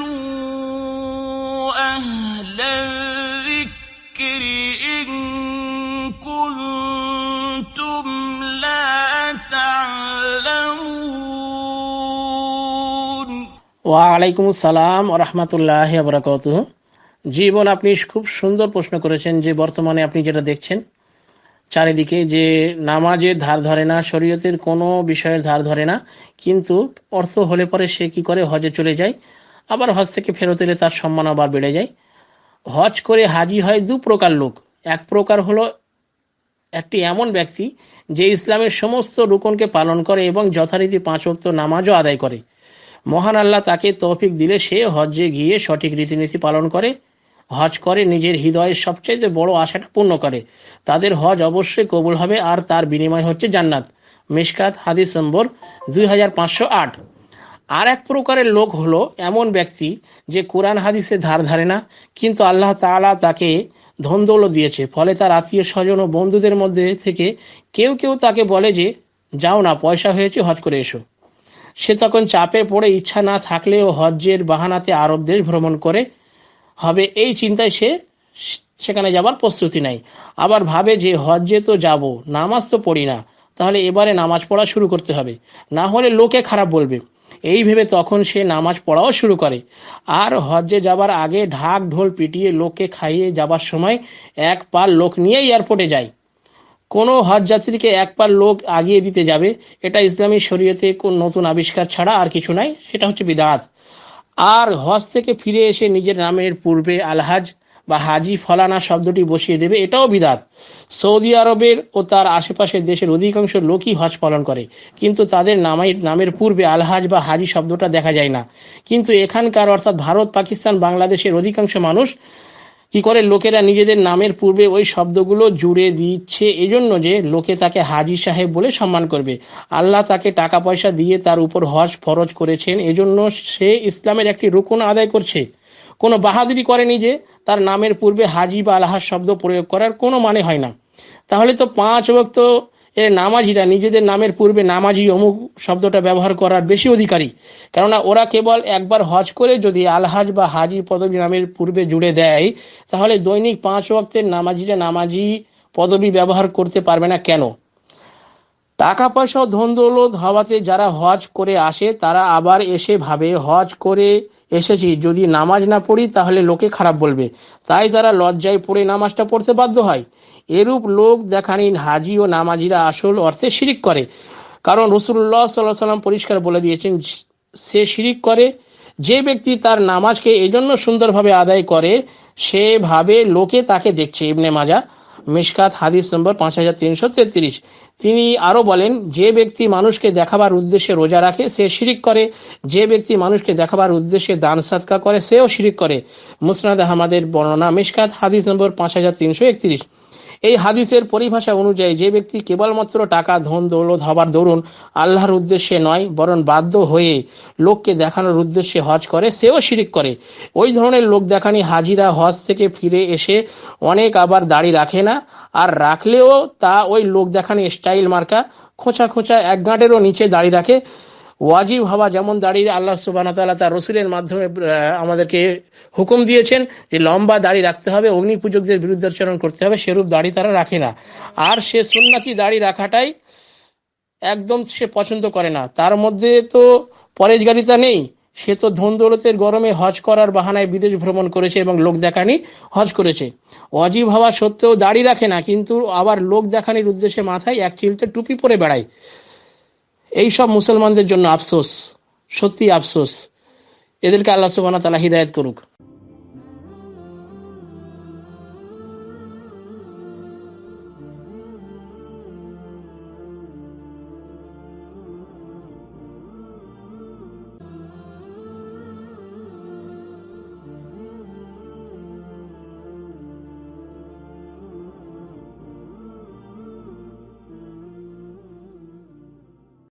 فاسألوا أهل الذكر إن كنتم لا تعلمون ওয়ালাইকুম আসসালাম রহমতুল্লাহ বরাকাত জীবন আপনি খুব সুন্দর প্রশ্ন করেছেন যে বর্তমানে আপনি যেটা দেখছেন চারিদিকে যে নামাজের ধার ধরে না, শরীয়তের কোনো বিষয়ের ধার ধরে না, কিন্তু অর্থ হলে পরে সে কি করে? হজে চলে যায়। আবার হজ থেকে ফেরত এলে তার সম্মান আবার বেড়ে যায়। হজ করে হাজি হয় দু প্রকার লোক। এক প্রকার হলো একটি এমন ব্যক্তি যে ইসলামের সমস্ত রুকনকে পালন করে এবং যথারীতি পাঁচ ওয়াক্ত নামাজও আদায় করে। মহান আল্লাহ তাকে তৌফিক দিলে সে হজ্জে গিয়ে সঠিক রীতিনীতি পালন করে। হজ করে নিজের হৃদয়ের সবচাইতে বড় আশাটা পূর্ণ করে। তাদের হজ অবশ্যই কবুল হবে আর তার বিনিময় হচ্ছে জান্নাত। মিশকাত হাদিস নম্বর দুই হাজার পাঁচশো আট। আর এক প্রকারের লোক হলো এমন ব্যক্তি যে কোরআন হাদিসে ধার ধারে না, কিন্তু আল্লাহ তাআলা তাকে ধন দিয়েছে। ফলে তার আত্মীয় স্বজন ও বন্ধুদের মধ্যে থেকে কেউ কেউ তাকে বলে যে, যাও না, পয়সা হয়েছে, হজ করে এসো। সে তখন চাপে পড়ে ইচ্ছা না থাকলেও হজ্জের বাহানাতে আরব দেশ ভ্রমণ করে হবে এই চিন্তায় সে সেখানে যাবার প্রস্তুতি নেয় আবার ভাবে যে হজ্জে তো যাব, নামাজ তো পড়ি না, তাহলে এবারে নামাজ পড়া শুরু করতে হবে। না হলে লোকে খারাপ বলবে। এই ভেবে তখন সে নামাজ পড়াও শুরু করে। আর হজ্জে যাবার আগে ঢাক ঢোল পিটিয়ে লোককে খাইয়ে যাবার সময় এক পাল লোক নিয়ে এয়ারপোর্টে যায়। কোনো হজ যাত্রীকে এক পাল লোক আগিয়ে দিতে যাবে, এটা ইসলামী শরীয়তে কোন নতুন আবিষ্কার ছাড়া আর কিছু নাই, সেটা হচ্ছে বিদাত। আর হজ থেকে ফিরে এসে নিজের নামের পূর্বে আলহাজ বা হাজি ফলানা শব্দটি বসিয়ে দেবে, এটাও বিদাত। সৌদি আরবের ও তার আশেপাশের দেশের অধিকাংশ লোকই হজ পালন করে, কিন্তু তাদের নামের নামের পূর্বে আলহাজ বা হাজি শব্দটা দেখা যায় না। কিন্তু এখানকার অর্থাৎ ভারত, পাকিস্তান, বাংলাদেশের অধিকাংশ মানুষ কি করে লোকেরা নিজেদের নামের পূর্বে ওই শব্দগুলো জুড়ে দিচ্ছে? এজন্য যে লোকে তাকে হাজি সাহেব বলে সম্মান করবে। আল্লাহ তাকে টাকা পয়সা দিয়ে তার উপর হজ ফরজ করেছেন। এজন্য সে ইসলামের একটি রুকুন আদায় করছে। কোনো বাহাদুরি করেনি যে তার নামের পূর্বে হাজি বা আলাহার শব্দ প্রয়োগ করার কোনো মানে হয় না। তাহলে তো পাঁচ বক্ত এর নামাজিরা নিজেদের নামের পূর্বে নামাজি অমুক শব্দটা ব্যবহার করার বেশি অধিকারী। কেননা ওরা কেবল একবার হজ করে যদি আলহাজ বা হাজি পদবী নামের পূর্বে জুড়ে দেয়, তাহলে দৈনিক পাঁচ ওয়াক্তের নামাজিরা নামাজি পদবী ব্যবহার করতে পারবে না কেন? টাকা পয়সা ধন দৌলত হওয়াতে যারা হজ করে আসে, তারা আবার এসে ভাবে, হজ করে এসেছি, যদি নামাজ না পড়ি তাহলে লোকে খারাপ বলবে। তাই তারা লজ্জায় পড়ে নামাজটা পড়তে বাধ্য হয়। এরূপ লোক দেখানি হাজি ও নামাজিরা আসল অর্থে শিরিক করে। কারণ রসুল্লাহ সাল্লাহ সাল্লাম পরিষ্কার বলে দিয়েছেন, সে শিরিক করে, যে ব্যক্তি তার নামাজকে এজন্য সুন্দরভাবে আদায় করে সেভাবে লোকে তাকে দেখছে। ইবনে মাজা মিশকাত হাদিস নম্বর পাঁচ হাজার তিনশো তেত্রিশ। তিনি আরও বলেন, যে ব্যক্তি মানুষকে দেখাবার উদ্দেশ্যে রোজা রাখে, সে শিরিক করে। যে ব্যক্তি মানুষকে দেখাবার উদ্দেশ্যে দান সাদকা করে, সেও শিরিক করে। মুসনাদ আহমদের বর্ণনা মিশকাত হাদিস নম্বর পাঁচ হাজার তিনশো একত্রিশ। এই হাদিসের পরিভাষা অনুযায়ী যে ব্যক্তি কেবলমাত্র টাকা, ধন, দৌলত হবার দরুন আল্লাহর উদ্দেশ্যে নয়, বরং বাধ্য হয়ে লোককে দেখানোর উদ্দেশ্যে হজ করে, সেও শিরিক করে। ওই ধরনের লোক দেখানি হাজিরা হজ থেকে ফিরে এসে অনেক আবার দাড়ি রাখে না, আর রাখলেও তা ওই লোক দেখানি স্টাইল মার্কা খোঁচা খোঁচা এক গাঁটেরও নিচে দাড়ি রাখে। ওয়াজিব হওয়া যেমন দাঁড়িয়ে আল্লাহ সুবাহ তার রসুলের মাধ্যমে আমাদেরকে হুকুম দিয়েছেন যে লম্বা দাড়ি রাখতে হবে অগ্নি পূজকদের বিরুদ্ধাচরণ করতে হবে, সেরূপ দাড়ি তারা রাখে না। আর সে সুন্নাতি দাড়ি রাখাটাই একদম সে পছন্দ করে না। তার মধ্যে তো পরেজগারিতা নেই। সে তো ধন দৌলতের গরমে হজ করার বাহানায় বিদেশ ভ্রমণ করেছে এবং লোক দেখানি হজ করেছে। অজীব হওয়া সত্ত্বেও দাড়ি রাখে না, কিন্তু আবার লোক দেখানির উদ্দেশ্যে মাথায় এক চিলতে টুপি পরে বেড়ায়। এই সব মুসলমানদের জন্য আফসোস সত্যি আফসোস। এদেরকে আল্লাহ সুবাহ তালা হিদায়ত করুক।